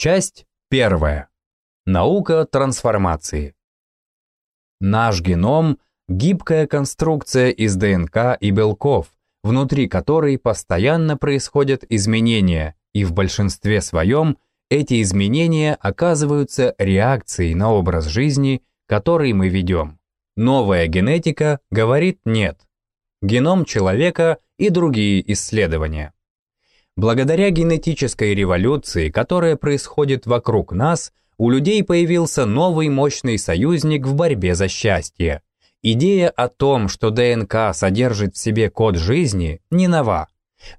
Часть первая. Наука трансформации. Наш геном – гибкая конструкция из ДНК и белков, внутри которой постоянно происходят изменения, и в большинстве своем эти изменения оказываются реакцией на образ жизни, который мы ведем. Новая генетика говорит «нет». Геном человека и другие исследования. Благодаря генетической революции, которая происходит вокруг нас, у людей появился новый мощный союзник в борьбе за счастье. Идея о том, что ДНК содержит в себе код жизни, не нова.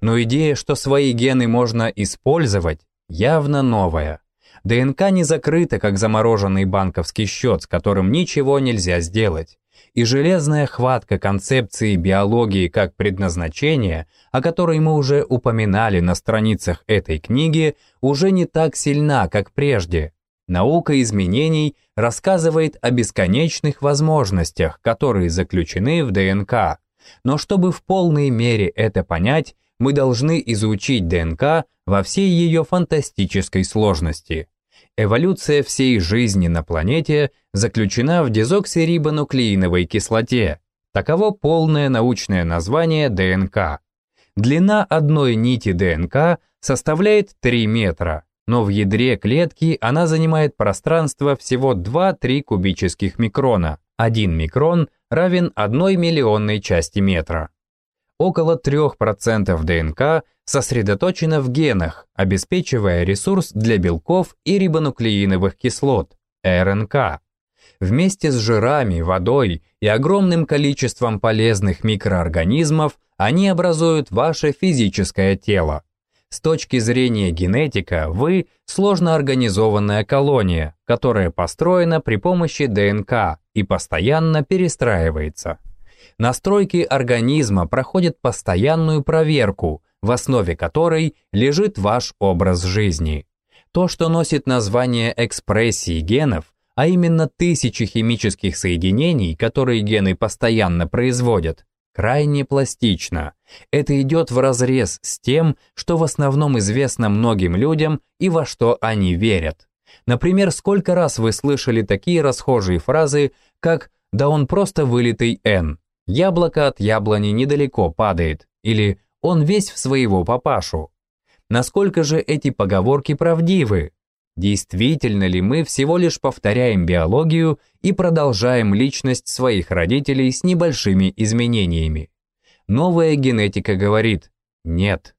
Но идея, что свои гены можно использовать, явно новая. ДНК не закрыта, как замороженный банковский счет, с которым ничего нельзя сделать и железная хватка концепции биологии как предназначения, о которой мы уже упоминали на страницах этой книги, уже не так сильна, как прежде. Наука изменений рассказывает о бесконечных возможностях, которые заключены в ДНК. Но чтобы в полной мере это понять, мы должны изучить ДНК во всей ее фантастической сложности. Эволюция всей жизни на планете заключена в дезоксирибонуклеиновой кислоте. Таково полное научное название ДНК. Длина одной нити ДНК составляет 3 метра, но в ядре клетки она занимает пространство всего 2-3 кубических микрона. 1 микрон равен 1 миллионной части метра. Около 3% ДНК сосредоточено в генах, обеспечивая ресурс для белков и рибонуклеиновых кислот, РНК. Вместе с жирами, водой и огромным количеством полезных микроорганизмов они образуют ваше физическое тело. С точки зрения генетика, вы – сложно организованная колония, которая построена при помощи ДНК и постоянно перестраивается. Настройки организма проходят постоянную проверку, в основе которой лежит ваш образ жизни. То, что носит название экспрессии генов, а именно тысячи химических соединений, которые гены постоянно производят, крайне пластично. Это идет вразрез с тем, что в основном известно многим людям и во что они верят. Например, сколько раз вы слышали такие расхожие фразы, как «да он просто вылитый Н», «яблоко от яблони недалеко падает» или «он весь в своего папашу». Насколько же эти поговорки правдивы? Действительно ли мы всего лишь повторяем биологию и продолжаем личность своих родителей с небольшими изменениями? Новая генетика говорит «нет».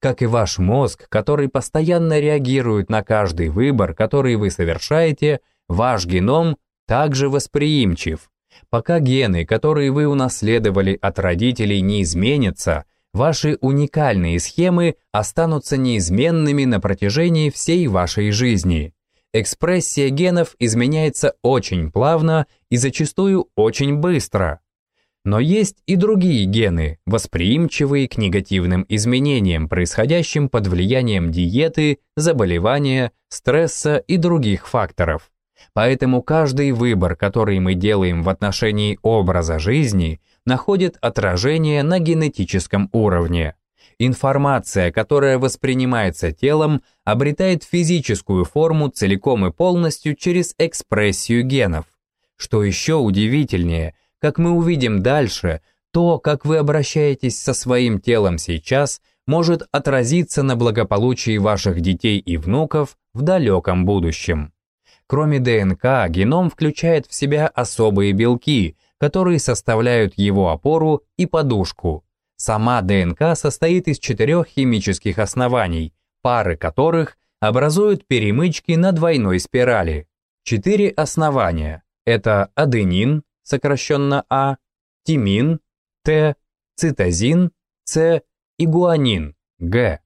Как и ваш мозг, который постоянно реагирует на каждый выбор, который вы совершаете, ваш геном также восприимчив. Пока гены, которые вы унаследовали от родителей, не изменятся, Ваши уникальные схемы останутся неизменными на протяжении всей вашей жизни. Экспрессия генов изменяется очень плавно и зачастую очень быстро. Но есть и другие гены, восприимчивые к негативным изменениям, происходящим под влиянием диеты, заболевания, стресса и других факторов. Поэтому каждый выбор, который мы делаем в отношении образа жизни – находит отражение на генетическом уровне. Информация, которая воспринимается телом, обретает физическую форму целиком и полностью через экспрессию генов. Что еще удивительнее, как мы увидим дальше, то, как вы обращаетесь со своим телом сейчас, может отразиться на благополучии ваших детей и внуков в далеком будущем. Кроме ДНК, геном включает в себя особые белки, которые составляют его опору и подушку. Сама ДНК состоит из четырех химических оснований, пары которых образуют перемычки на двойной спирали. Четыре основания – это аденин, сокращенно А, тимин, Т, цитозин, С и гуанин, Г.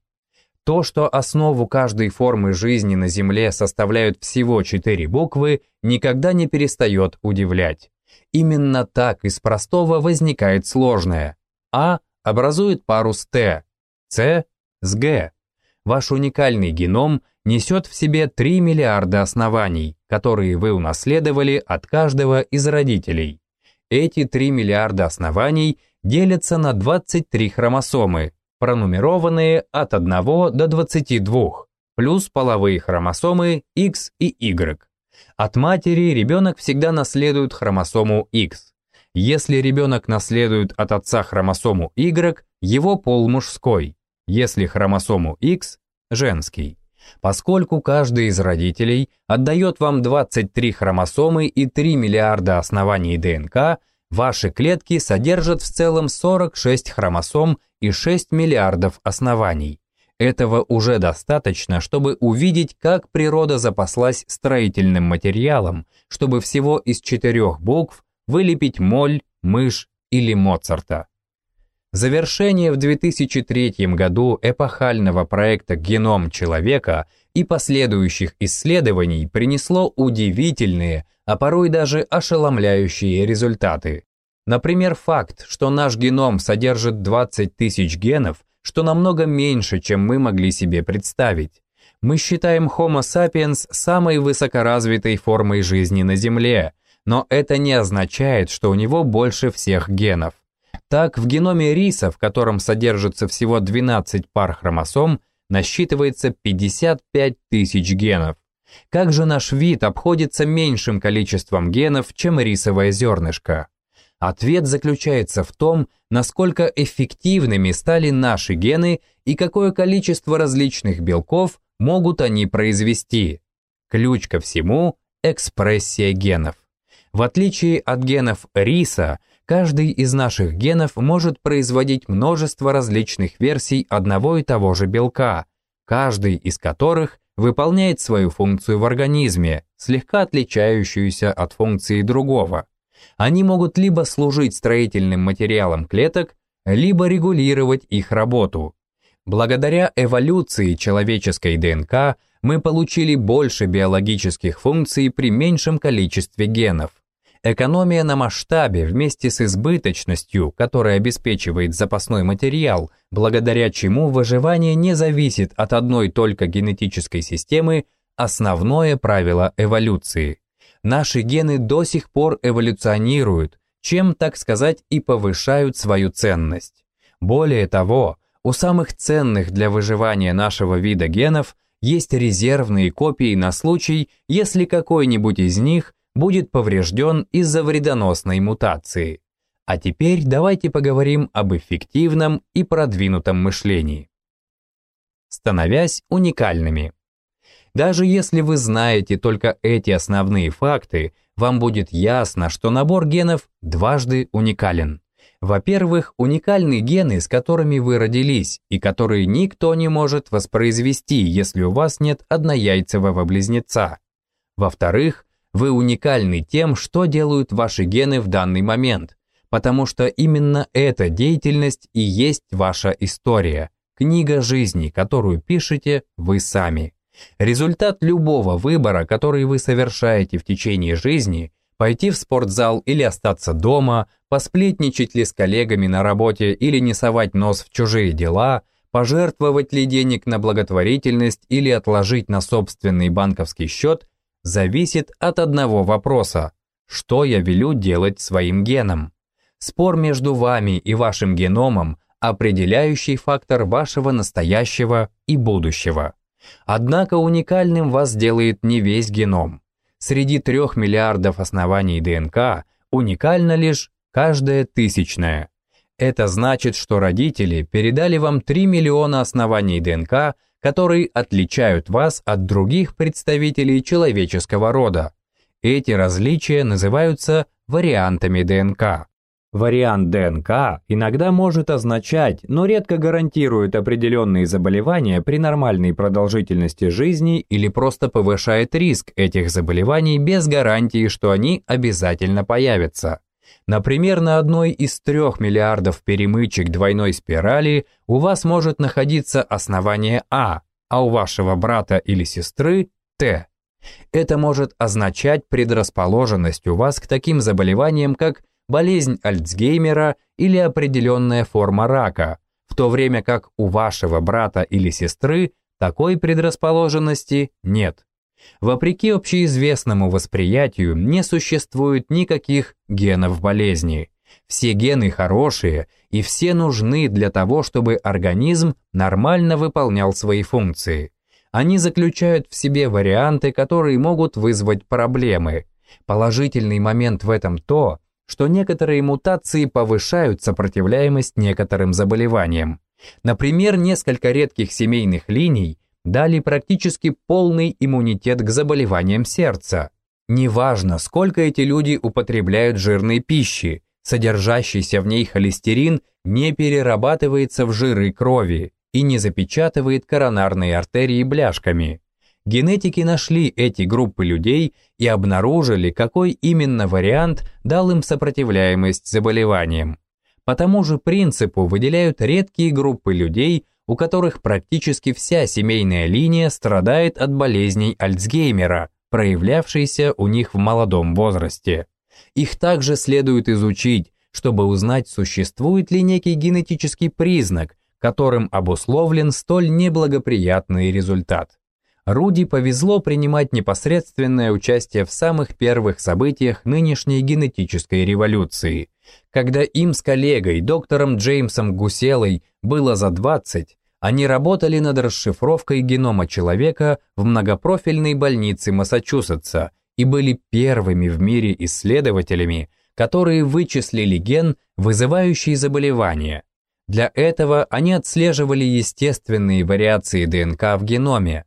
То, что основу каждой формы жизни на Земле составляют всего четыре буквы, никогда не перестает удивлять. Именно так из простого возникает сложное. А образует пару с Т, С с Г. Ваш уникальный геном несет в себе 3 миллиарда оснований, которые вы унаследовали от каждого из родителей. Эти 3 миллиарда оснований делятся на 23 хромосомы, пронумерованные от 1 до 22. плюс половые хромосомы X и Y. От матери ребенок всегда наследует хромосому X. Если ребенок наследует от отца хромосому Y, его пол мужской, если хромосому X – женский. Поскольку каждый из родителей отдает вам 23 хромосомы и 3 миллиарда оснований ДНК, ваши клетки содержат в целом 46 хромосом и 6 миллиардов оснований. Этого уже достаточно, чтобы увидеть, как природа запаслась строительным материалом, чтобы всего из четырех букв вылепить моль, мышь или Моцарта. Завершение в 2003 году эпохального проекта «Геном человека» и последующих исследований принесло удивительные, а порой даже ошеломляющие результаты. Например, факт, что наш геном содержит 20 тысяч генов, что намного меньше, чем мы могли себе представить. Мы считаем Homo sapiens самой высокоразвитой формой жизни на Земле, но это не означает, что у него больше всех генов. Так, в геноме риса, в котором содержится всего 12 пар хромосом, насчитывается 55 тысяч генов. Как же наш вид обходится меньшим количеством генов, чем рисовое зернышко? Ответ заключается в том, насколько эффективными стали наши гены и какое количество различных белков могут они произвести. Ключ ко всему – экспрессия генов. В отличие от генов риса, каждый из наших генов может производить множество различных версий одного и того же белка, каждый из которых выполняет свою функцию в организме, слегка отличающуюся от функции другого. Они могут либо служить строительным материалом клеток, либо регулировать их работу. Благодаря эволюции человеческой ДНК мы получили больше биологических функций при меньшем количестве генов. Экономия на масштабе вместе с избыточностью, которая обеспечивает запасной материал, благодаря чему выживание не зависит от одной только генетической системы, основное правило эволюции наши гены до сих пор эволюционируют, чем, так сказать, и повышают свою ценность. Более того, у самых ценных для выживания нашего вида генов есть резервные копии на случай, если какой-нибудь из них будет поврежден из-за вредоносной мутации. А теперь давайте поговорим об эффективном и продвинутом мышлении. Становясь уникальными. Даже если вы знаете только эти основные факты, вам будет ясно, что набор генов дважды уникален. Во-первых, уникальны гены, с которыми вы родились, и которые никто не может воспроизвести, если у вас нет однояйцевого близнеца. Во-вторых, вы уникальны тем, что делают ваши гены в данный момент, потому что именно эта деятельность и есть ваша история, книга жизни, которую пишете вы сами. Результат любого выбора, который вы совершаете в течение жизни, пойти в спортзал или остаться дома, посплетничать ли с коллегами на работе или не совать нос в чужие дела, пожертвовать ли денег на благотворительность или отложить на собственный банковский счет, зависит от одного вопроса – что я велю делать своим геном? Спор между вами и вашим геномом – определяющий фактор вашего настоящего и будущего. Однако уникальным вас делает не весь геном. Среди трех миллиардов оснований ДНК уникально лишь каждая тысячная. Это значит, что родители передали вам 3 миллиона оснований ДНК, которые отличают вас от других представителей человеческого рода. Эти различия называются вариантами ДНК. Вариант ДНК иногда может означать, но редко гарантирует определенные заболевания при нормальной продолжительности жизни или просто повышает риск этих заболеваний без гарантии, что они обязательно появятся. Например, на одной из трех миллиардов перемычек двойной спирали у вас может находиться основание А, а у вашего брата или сестры – Т. Это может означать предрасположенность у вас к таким заболеваниям, как болезнь Альцгеймера или определенная форма рака, в то время как у вашего брата или сестры такой предрасположенности нет. Вопреки общеизвестному восприятию не существует никаких генов болезни. Все гены хорошие и все нужны для того, чтобы организм нормально выполнял свои функции. Они заключают в себе варианты, которые могут вызвать проблемы. Положительный момент в этом то, что некоторые мутации повышают сопротивляемость некоторым заболеваниям. Например, несколько редких семейных линий дали практически полный иммунитет к заболеваниям сердца. Неважно, сколько эти люди употребляют жирной пищи, содержащийся в ней холестерин не перерабатывается в жиры крови и не запечатывает коронарные артерии бляшками. Генетики нашли эти группы людей и обнаружили, какой именно вариант дал им сопротивляемость заболеваниям. По тому же принципу выделяют редкие группы людей, у которых практически вся семейная линия страдает от болезней Альцгеймера, проявлявшейся у них в молодом возрасте. Их также следует изучить, чтобы узнать, существует ли некий генетический признак, которым обусловлен столь неблагоприятный результат. Руди повезло принимать непосредственное участие в самых первых событиях нынешней генетической революции. Когда им с коллегой, доктором Джеймсом Гуселой, было за 20, они работали над расшифровкой генома человека в многопрофильной больнице Массачусетса и были первыми в мире исследователями, которые вычислили ген, вызывающий заболевание. Для этого они отслеживали естественные вариации ДНК в геноме,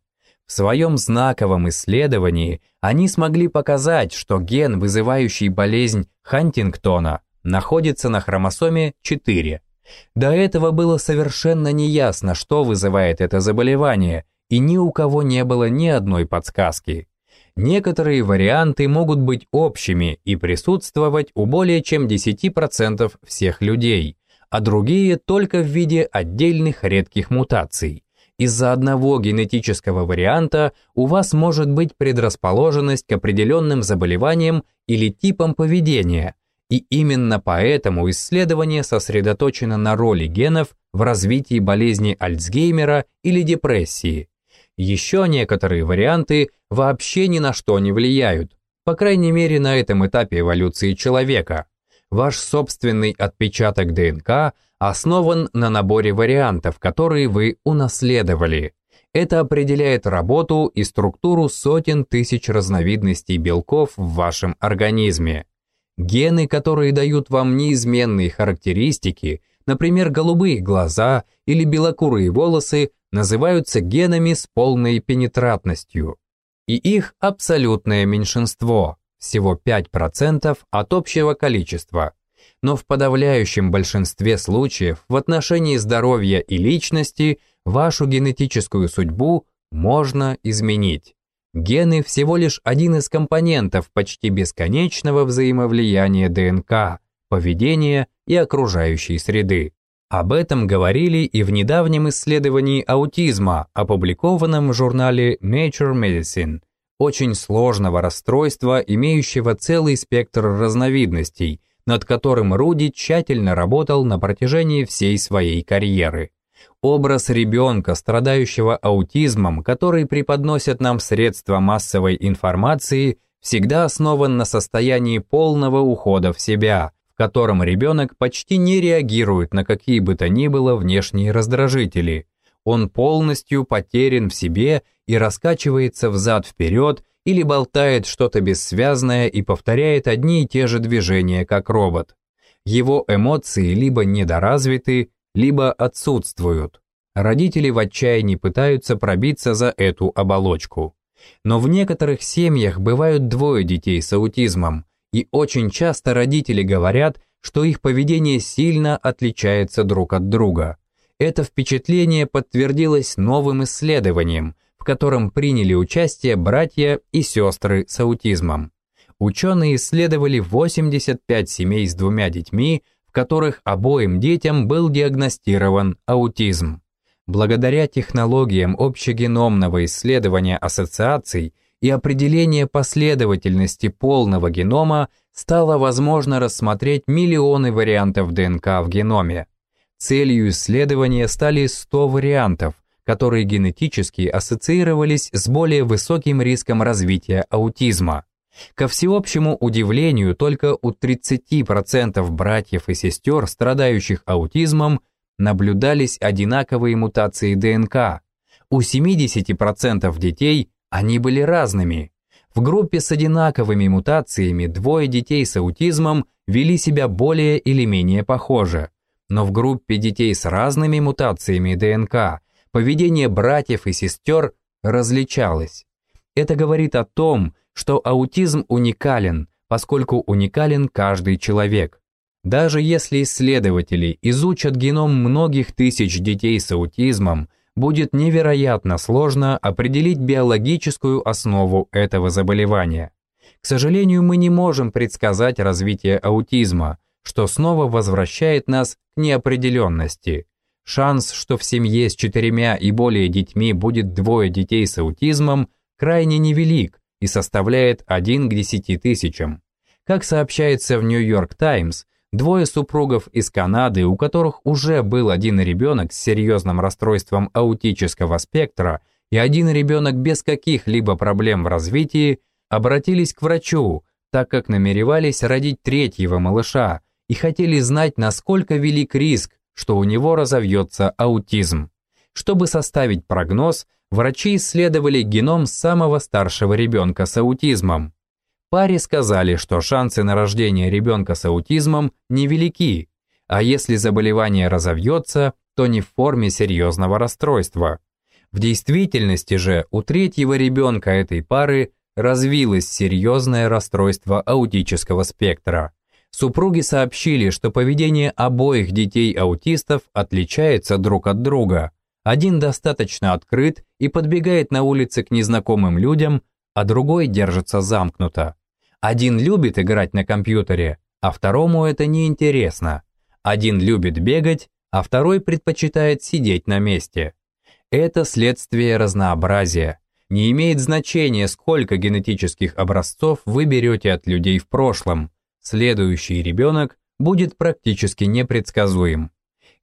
в своем знаковом исследовании они смогли показать, что ген, вызывающий болезнь Хантингтона, находится на хромосоме 4. До этого было совершенно неясно, что вызывает это заболевание, и ни у кого не было ни одной подсказки. Некоторые варианты могут быть общими и присутствовать у более чем 10% всех людей, а другие только в виде отдельных редких мутаций. Из-за одного генетического варианта у вас может быть предрасположенность к определенным заболеваниям или типам поведения, и именно поэтому исследование сосредоточено на роли генов в развитии болезни Альцгеймера или депрессии. Еще некоторые варианты вообще ни на что не влияют, по крайней мере на этом этапе эволюции человека. Ваш собственный отпечаток ДНК основан на наборе вариантов, которые вы унаследовали. Это определяет работу и структуру сотен тысяч разновидностей белков в вашем организме. Гены, которые дают вам неизменные характеристики, например, голубые глаза или белокурые волосы, называются генами с полной пенетратностью. И их абсолютное меньшинство, всего 5% от общего количества но в подавляющем большинстве случаев в отношении здоровья и личности вашу генетическую судьбу можно изменить. Гены всего лишь один из компонентов почти бесконечного взаимовлияния ДНК, поведения и окружающей среды. Об этом говорили и в недавнем исследовании аутизма, опубликованном в журнале Nature Medicine, очень сложного расстройства, имеющего целый спектр разновидностей – над которым Руди тщательно работал на протяжении всей своей карьеры. Образ ребенка, страдающего аутизмом, который преподносят нам средства массовой информации, всегда основан на состоянии полного ухода в себя, в котором ребенок почти не реагирует на какие бы то ни было внешние раздражители. Он полностью потерян в себе и раскачивается взад-вперед, или болтает что-то бессвязное и повторяет одни и те же движения, как робот. Его эмоции либо недоразвиты, либо отсутствуют. Родители в отчаянии пытаются пробиться за эту оболочку. Но в некоторых семьях бывают двое детей с аутизмом, и очень часто родители говорят, что их поведение сильно отличается друг от друга. Это впечатление подтвердилось новым исследованием, в котором приняли участие братья и сестры с аутизмом. Ученые исследовали 85 семей с двумя детьми, в которых обоим детям был диагностирован аутизм. Благодаря технологиям общегеномного исследования ассоциаций и определения последовательности полного генома стало возможно рассмотреть миллионы вариантов ДНК в геноме. Целью исследования стали 100 вариантов, которые генетически ассоциировались с более высоким риском развития аутизма. Ко всеобщему удивлению, только у 30% братьев и сестер, страдающих аутизмом, наблюдались одинаковые мутации ДНК. у 70% детей они были разными. В группе с одинаковыми мутациями двое детей с аутизмом вели себя более или менее похоже, но в группе детей с разными мутациями ДНК поведение братьев и сестер различалось. Это говорит о том, что аутизм уникален, поскольку уникален каждый человек. Даже если исследователи изучат геном многих тысяч детей с аутизмом, будет невероятно сложно определить биологическую основу этого заболевания. К сожалению, мы не можем предсказать развитие аутизма, что снова возвращает нас к неопределенности. Шанс, что в семье с четырьмя и более детьми будет двое детей с аутизмом, крайне невелик и составляет 1 к 10 тысячам. Как сообщается в Нью-Йорк Таймс, двое супругов из Канады, у которых уже был один ребенок с серьезным расстройством аутического спектра и один ребенок без каких-либо проблем в развитии, обратились к врачу, так как намеревались родить третьего малыша и хотели знать, насколько велик риск, что у него разовьется аутизм. Чтобы составить прогноз, врачи исследовали геном самого старшего ребенка с аутизмом. Паре сказали, что шансы на рождение ребенка с аутизмом невелики, а если заболевание разовьется, то не в форме серьезного расстройства. В действительности же у третьего ребенка этой пары развилось серьезное расстройство аутического спектра. Супруги сообщили, что поведение обоих детей-аутистов отличается друг от друга. Один достаточно открыт и подбегает на улице к незнакомым людям, а другой держится замкнуто. Один любит играть на компьютере, а второму это неинтересно. Один любит бегать, а второй предпочитает сидеть на месте. Это следствие разнообразия. Не имеет значения, сколько генетических образцов вы берете от людей в прошлом – Следующий ребенок будет практически непредсказуем.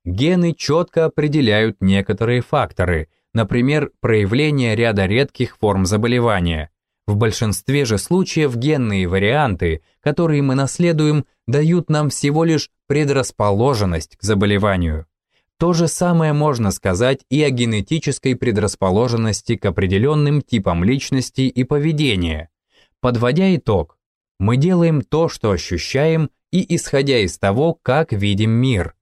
Гены четко определяют некоторые факторы, например, проявление ряда редких форм заболевания. В большинстве же случаев генные варианты, которые мы наследуем, дают нам всего лишь предрасположенность к заболеванию. То же самое можно сказать и о генетической предрасположенности к определенным типам личности и поведения. Подводя итог, мы делаем то, что ощущаем, и исходя из того, как видим мир.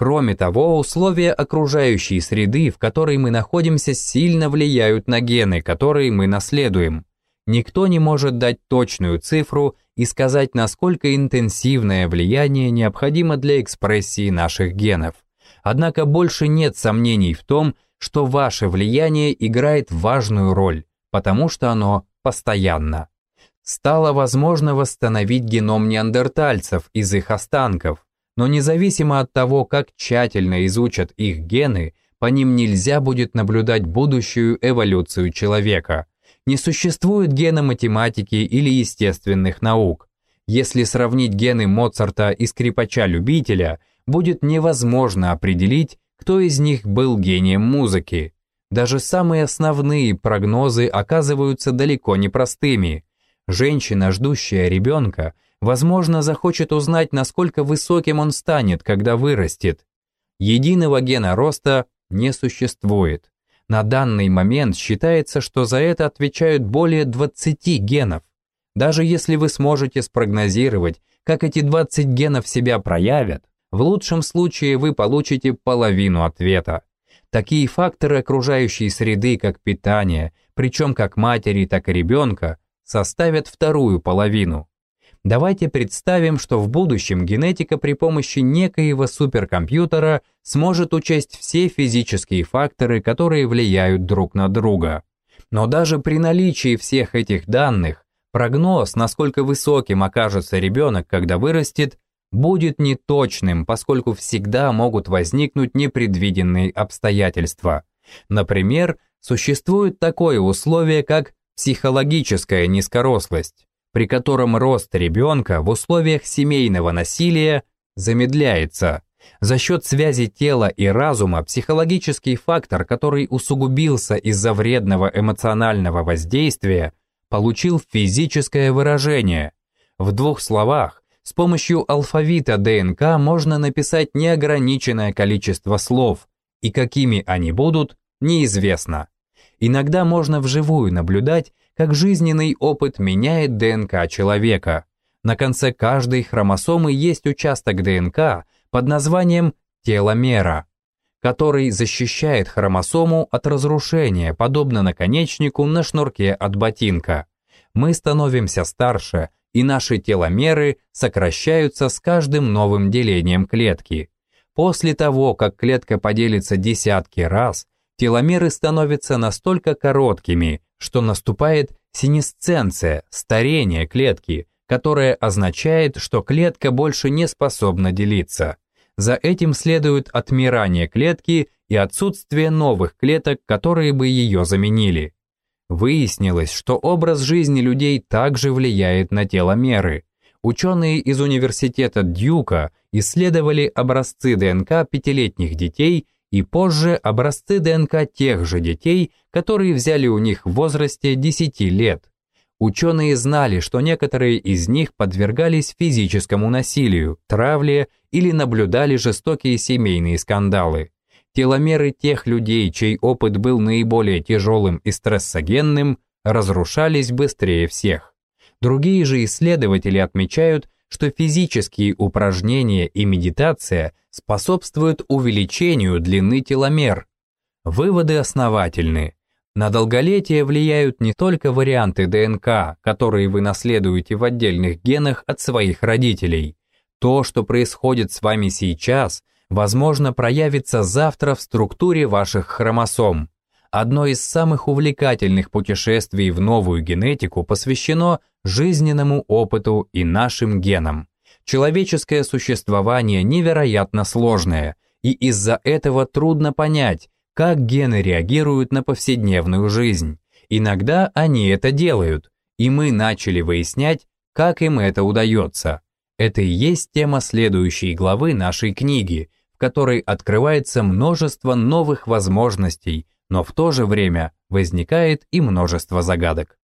Кроме того, условия окружающей среды, в которой мы находимся, сильно влияют на гены, которые мы наследуем. Никто не может дать точную цифру и сказать, насколько интенсивное влияние необходимо для экспрессии наших генов. Однако больше нет сомнений в том, что ваше влияние играет важную роль, потому что оно постоянно стало возможно восстановить геном неандертальцев из их останков, но независимо от того, как тщательно изучат их гены, по ним нельзя будет наблюдать будущую эволюцию человека. Не существует гена математики или естественных наук. Если сравнить гены Моцарта и скрипача-любителя, будет невозможно определить, кто из них был гением музыки. Даже самые основные прогнозы оказываются далеко не простыми – Женщина, ждущая ребенка, возможно, захочет узнать, насколько высоким он станет, когда вырастет. Единого гена роста не существует. На данный момент считается, что за это отвечают более 20 генов. Даже если вы сможете спрогнозировать, как эти 20 генов себя проявят, в лучшем случае вы получите половину ответа. Такие факторы окружающей среды, как питание, причем как матери, так и ребенка, составят вторую половину. Давайте представим, что в будущем генетика при помощи некоего суперкомпьютера сможет учесть все физические факторы, которые влияют друг на друга. Но даже при наличии всех этих данных, прогноз, насколько высоким окажется ребенок, когда вырастет, будет неточным, поскольку всегда могут возникнуть непредвиденные обстоятельства. Например, существует такое условие, как психологическая низкорослость, при котором рост ребенка в условиях семейного насилия замедляется. За счет связи тела и разума психологический фактор, который усугубился из-за вредного эмоционального воздействия, получил физическое выражение. В двух словах, с помощью алфавита ДНК можно написать неограниченное количество слов, и какими они будут, неизвестно. Иногда можно вживую наблюдать, как жизненный опыт меняет ДНК человека. На конце каждой хромосомы есть участок ДНК под названием теломера, который защищает хромосому от разрушения, подобно наконечнику на шнурке от ботинка. Мы становимся старше, и наши теломеры сокращаются с каждым новым делением клетки. После того, как клетка поделится десятки раз, теломеры становятся настолько короткими, что наступает синесценция, старение клетки, которое означает, что клетка больше не способна делиться. За этим следует отмирание клетки и отсутствие новых клеток, которые бы ее заменили. Выяснилось, что образ жизни людей также влияет на теломеры. Ученые из университета Дьюка исследовали образцы ДНК пятилетних детей и позже образцы ДНК тех же детей, которые взяли у них в возрасте 10 лет. Ученые знали, что некоторые из них подвергались физическому насилию, травле или наблюдали жестокие семейные скандалы. Теломеры тех людей, чей опыт был наиболее тяжелым и стрессогенным, разрушались быстрее всех. Другие же исследователи отмечают, что физические упражнения и медитация способствуют увеличению длины теломер. Выводы основательны. На долголетие влияют не только варианты ДНК, которые вы наследуете в отдельных генах от своих родителей. То, что происходит с вами сейчас, возможно, проявится завтра в структуре ваших хромосом. Одно из самых увлекательных путешествий в новую генетику посвящено жизненному опыту и нашим генам. Человеческое существование невероятно сложное, и из-за этого трудно понять, как гены реагируют на повседневную жизнь. Иногда они это делают, и мы начали выяснять, как им это удается. Это и есть тема следующей главы нашей книги, которой открывается множество новых возможностей, но в то же время возникает и множество загадок.